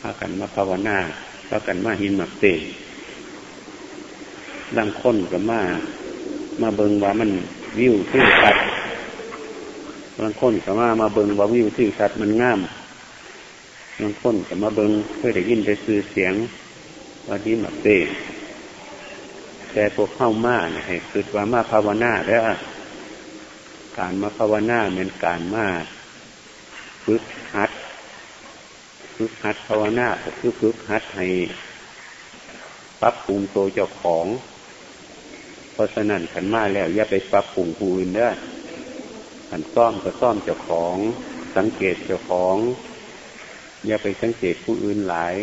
พากันมาภาวนาพากันมาหินหมักเตะดังค้นกับมา มาเบิงว่ามันวิวที่สัตว์บางคนกับมามาเบิงว่าวิวที่สัตว์มันงามบางคนกับมาเบิงเพื่อได้ยินได้ซื้อเสียงว่าหินหมักเตะแต่พวกเข้ามาเนี่ยคือว่ามาภาวนาแล้วการมาภาวนาเป็นการมา ฝึกหัด ฝึกหัดภาวนาคือฝึกหัดให้ปรับปรุงตัวเจ้าของ เพราะฉะนั้นขันมาแล้ว อย่าไปปรับปรุงผู้อื่นเด้อขันซ่อมก็ซ่อมเจ้าของ สังเกตเจ้าของ อย่าไปสังเกตผู้อื่นหลาย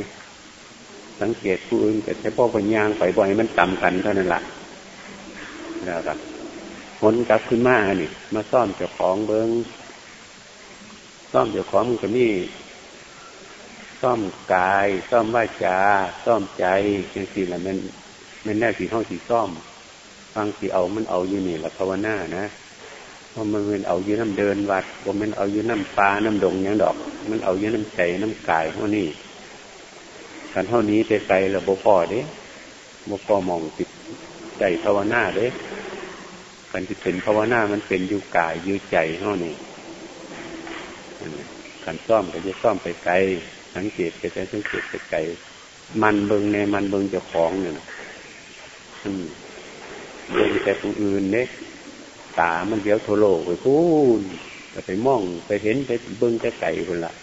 สังเกตผู้อื่นก็ใช้พ่อปัญญางไปบ่อยมันต่ำกันเท่านั้นแหละแล้วครับผลกลับขึ้นมานี่มาซ่อมเจ้าของเบิ้ง ซ่อมเจ้าของมันก็มีซ่อมกายซ่อมว่าจาซ่อมใจจังสี่ละมันมันแน่สีห้องสีซ่อมฟังสีเอามันเอาอยู่นี่แหละภาวนานะเพราะมันเป็นเอาอยู่น้ำเดินวัดผมมันเอาอยู่น้ำปลาน้ำดงยังดอก มันเอาอยู่น้ำใจน้ำกายเท่านี้การเท่านี้ไปไกลละบ่พอเด้บ่พอมองติดใจภาวนาเด้การที่เป็นภาวนามันเป็นอยู่กายอยู่ใจเท่านี้ การซ่อมก็จะซ่อมไปไกลสังเกตไปแต่สังเกตไปไกลมันเบิงในมันเบิงเจ้าของเนี่ยเบิงแต่ตัวอื่นเนี่ยตามันเดี๋ยวโทโลไปพูนไปมองไปเห็นไปเบิงแต่ไก่คนละ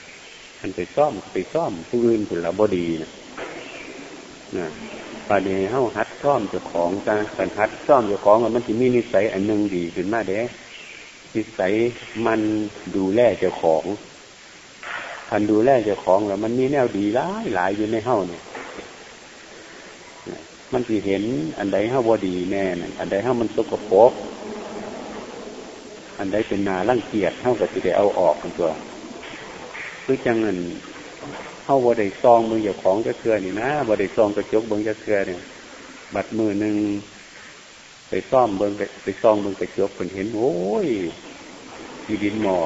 มันไปซ่อมไปซ่อมผู้อื่นคนละบอดีนะนะปาเนี้เฮาหัดซ่อมเจ้าของการการหัดซ่อมเจ้าของมันจะมีนิสัยอันหนึ่งดีขึ้นมาเด้นิสัยมันดูแลเจ้าของ ทันดูแลเจ้าของแล้วมันมีแนวดีหลายหลายอยู่ในเฮ้าเนี่ยมันสิเห็นอันใดเฮ้าบอดีแน่นอันใดเฮ้ามันสกปรกอันใดเป็นนาร่างเกียจเท่ากับที่ได้เอาออกกันตัวคือจังเงินเฮ้าบอดีซองมือเจ้าของจะเกลือนี่นะบอดีซองกระจกเบิ้งจะเกลือเนี่ยบัดมือหนึ่งไปซ่อมเบิ้งไปซองเบิ้งกระจกคนเห็นโอ้ยดีดินหมอ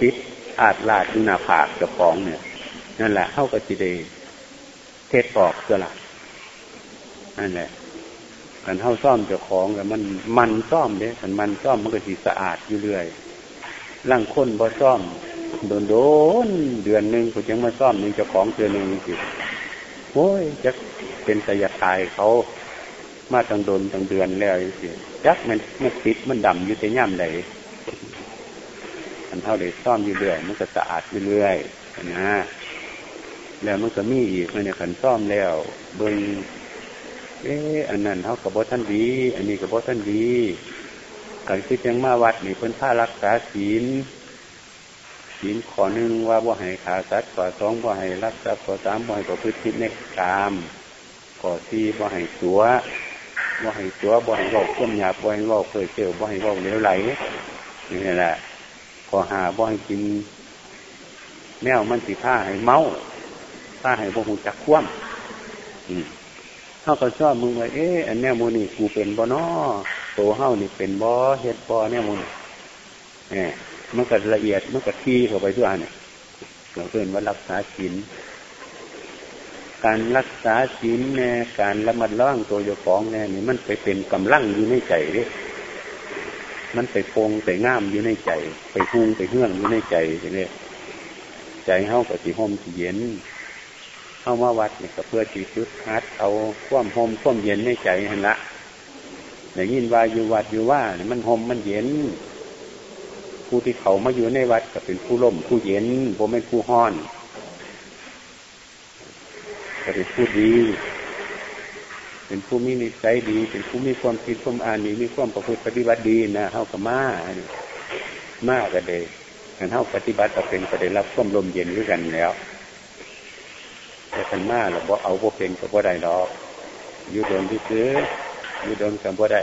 ปิด อาดลาดอยู่หน้าผากกับของเนี่ย นั่นแหละเข้ากับจีเดเทศปอกตัวละนั่นแหละกันเท่าซ่อมเจ้าของแล้วมันมันซ่อมเนี่ยมันมันซ่อมมันก็สีสะอาดอยู่เรื่อยร่างค้นบ่ซ่อม โดนโดนเดือนหนึ่งผมยังมาซ่อมหนึ่งเจ้าของเดือนหนึ่งสิโอ้ยจะเป็นสยตายเขามาตั้งโดนตั้งเดือนแล้วสิจักมันมันติดมันดำอยู่แต่ย่ำไหนันเท่าเด็ซ่อมอยู่เรื่อยมันก็สะอาดอยู่เรื่อยนะแล้วมันก็มีอีกมันเนี่ยขันซ่อมแล้วเบิ้งเอ๊ะอันนั้นเขากับบท่านดี อันนี้กับบท่านดีการคิดยังมาวัดนี่เพิ่นผ้ารักษาศีลศีลขอหนึ่งว่าบ่ให้ขาสัตว์ขอสองบ่ให้รักษาขอสามบ่ให้ประพฤติผิดในกามขอสี่บ่ให้ตัวบ่ให้ตัวบ่ให้บอกก้มหยาบบ่ให้บอกเคยเจอบ่ให้บอกเหลวไหลนี่แหละ อหาบ่ให้กิน แมวมันสิผ้าให้เมาผ้าให้บ่หูจักคว่ำเขาก็ชอบมึงว่าเอ๊ะอันแนวมูนี่กูเป็นบ่นอโตเฮ้านี่เป็นบ่เฮ็ดบ่แนวมูนเนี่ยมันก็ละเอียดมันก็ที่เข้าไปด้วยเนี่ยเราเพื่อนว่ารักษาศีลการรักษาศีลเนี่ยการละมัดระวังตัวโยของเนี่ยนี่มันไปเป็นกำลังอยู่ในใจเนี่ย มันไปพงไปง่ามอยู่ในใจ ไปพุงไปเฮื่องอยู่ในใจเนี่ยใจเฮากับสีห่มสีเย็นเข้ามาวัดเนี่ยก็เพื่อจีชุดฮัดเอาคว่ำห่มคว่ำเย็นในใจหันละแต่ยินว่าอยู่วัดอยู่ว่าเนี่ยมันห่มมันเย็น ผู้ที่เขามาอยู่ในวัดก็เป็นผู้ร่มผู้เย็นผมไม่ผู้ห้อนก็เป็นผู้ดี เป็นผู้มีนิสัยดี เป็นผู้มีความคิดความอ่านดีมีความประพฤติปฏิบัติดีนะเท่ากับมามาก็เลยกันเท่าปฏิบัติก็เป็นก็ได้รับความลมเย็นด้วยกันแล้วแต่กันมาเราบอกเอาพวกเป็นก็บ่ได้หรอกอยู่โดนที่ซื้ออยู่โดนกันบ่ได้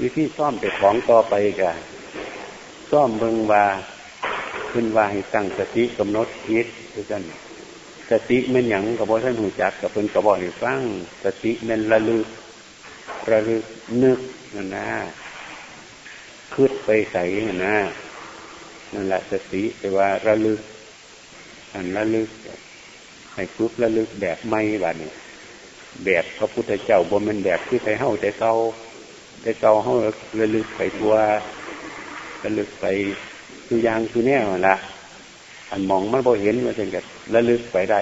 วิธีซ่อมแต่ของต่อไปกันซ่อมเบิงว่าขึ้นว่าให้ตั้งสติกำหนดคิดด้วยกัน สติมันหยังกับพ่ท่านหูจักกับเพิ่นกับบอกให้ฟังสติมันระลึกระลึกนึกนั่นนะคืดไปใส่นะนั่นแหละสติแต่ว่าระลึก อันระลึกให้ฝึกระลึกแบบไม่บัดนี้แบบพระพุทธเจ้าบนมันแบบที่ไปเฮ้าแต่เก่าแต่เก่าเฮ้าระลึกไปตัวระลึกไปคือยางคือแน่ละ อันมองมันพอเห็นมาจนกับระลึกไปได้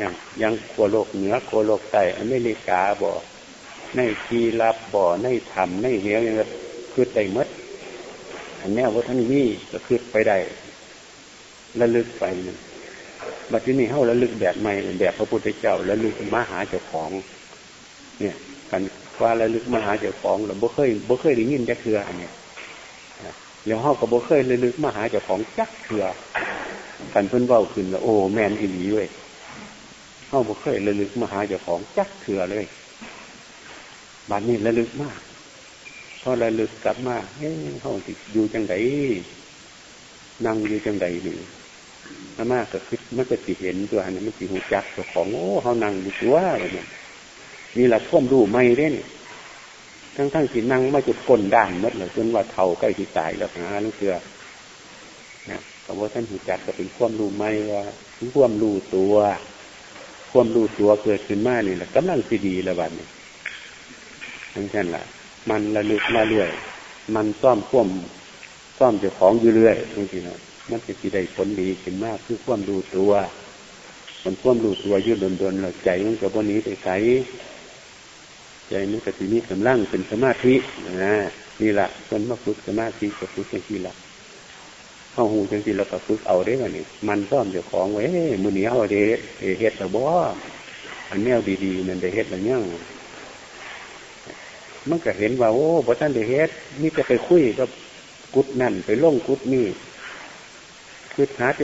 ยังยังขัวโลกเหนือขัวโลกใต้อเมริกาบ่ในทีรับบ่อในธรรมในเหวยังคือได้มดอันนี้ว่าท่านนี่ก็คือไปได้ระลึกไปนึงบัดนี้เขาระลึกแบบใหม่แบบพระพุทธเจ้าระลึกมาหาเจ้าของ เนี่ย กันว่าระลึกมาหาเจ้าของเราบ่เคยบ่เคยได้ยินจะคืออันเนี้ย แล้วเขาก็บ่เคยระลึกมาหาเจ้าของจักเถื่อกันเพิ่นเว้าขึ้นแล้วโอ้แมนอีหลีเว้ยเขาบ่เคยระลึกมาหาเจ้าของจักเถื่อเลยบัดนนี้ระลึกมากพอระลึกกลับมาเฮ้ยเขาติอยู่จังไดนั่งอยู่จังไดหนึ่งอามากก็คือมันก็สิเห็นตัวนี้มันสิหูจักเจ้าของโอ้เขานั่งอยู่ตัวอะไรเนี่ยนี่แหละท่วมรู้ไม่ได้เล่น ทั้งทั้งสินั่งมาจุดก้นด่านมดเลยจนว่าเท่าใกล้ที่ตายแล้วนะนั่นคือนะเพระว่าท่านหูจักก็เป็นความรู้ไม่ว่าความรู้ตัว ความรู้ตัวเกิดขึ้นมาเนี่แหละกำลังสิดีละวันนี้ทั้งนั้นแหละมันระลึกมาเรื่อย มันซ่อมข่วมซ่อมเจ้าของอยู่เรื่อยจริงๆนะมันจะสิได้ผลดีขึ้นมากคือความรู้ตัว มันความรู้ตัวยืดดนๆเราใจมันกับวันนี้ไปใส ใจมันก็สิมีกำลังเป็นสมาธินะนี่แหละคนมาฝึกสมาธิก็ฝึกอย่างที่ละเข้าหูจังที่เราก็ฝึกเอาได้ไหมนี่มันซ่อมเจ้าของไว้มือเหนียวเดเฮ็ดแต่บ่อันแนวดีๆนั่นได้เฮ็ดอะไรเนี่ยมันก็เห็นว่าโอ้พอท่านได้เฮ็ดนี่จะไปคุยกับกุดนั่นไปล่งกุดนี่คือหาเจ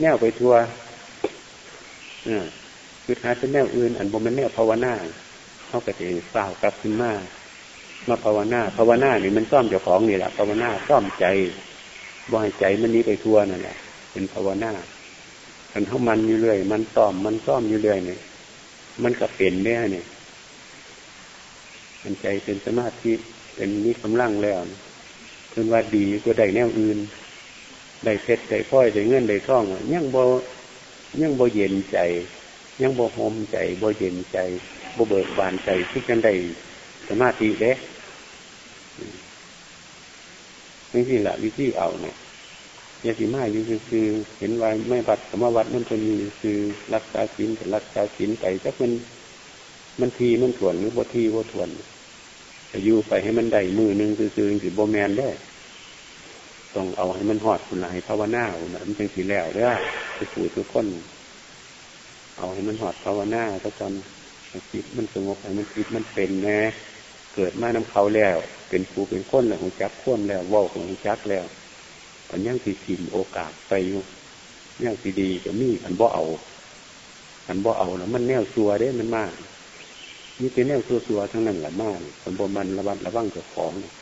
แนวไปทัวคือหาเป็นแนวอื่น อันบ่มันแนวภาวนา เขาก็จะเศร้ากลับขึ้นมามาภาวนาภาวนานี่มันซ่อมเจ้าของนี่แหละภาวนาซ่อมใจบ่ให้ใจมันนี้ไปทัวนั่นแหละเป็นภาวนามันเท่ามันอยู่เรื่อยมันซ่อมมันซ่อมอยู่เรื่อยเนี่ยมันก็เป็นแน่เนี่ยมันใจเป็นสมาธิเป็นนิกำลังแล้วคือว่าดีก็ได้แนวอื่นได้เพชรได้พ้อยได้เงินได้ท่องยังบ่ยังบ่เย็นใจ ยังบ่หอมใจบ่เย็นใจ บ่เบิกบานใจที่กันได้สมาธิเด้นี่ที่ละวิธีเอาเนี่ยยาสีมาอยู่คือเห็นว่าไม่บัดสมวัดมันจะมีคือรักษาศีลรักษาศีลไปจักมัน มันทีมันถ่วนหรือบ่ทีบ่ถ่วนจะอยู่ไปให้มันได้มือหนึ่งซื่อๆคือโบแมนได้ต้องเอาให้มันหอดคุณให้ภาวนาคุณมันเป็นสีแล้วเด้อไปสู่ทุกคน เอาให้มันหอดภาวนาถ้าจำ จิตมันสงบให้มันจิตมันเป็นนะ เกิดมาน้ำเขาแล้ว เป็นผูเป็นคนแล้วของจักข่วมแล้วว่าของจักแล้วอันยังสีถิ่มโอกาสไปอยู่ยังสีดีจะมีอันบ่เอา อันบ่เอาแล้วมันแนวซัวได้มันมากนี่เป็นแนวซัวๆทั้งนั้นแหละมากคนบ่มันระบัดระวังเจ้าของเนี่ย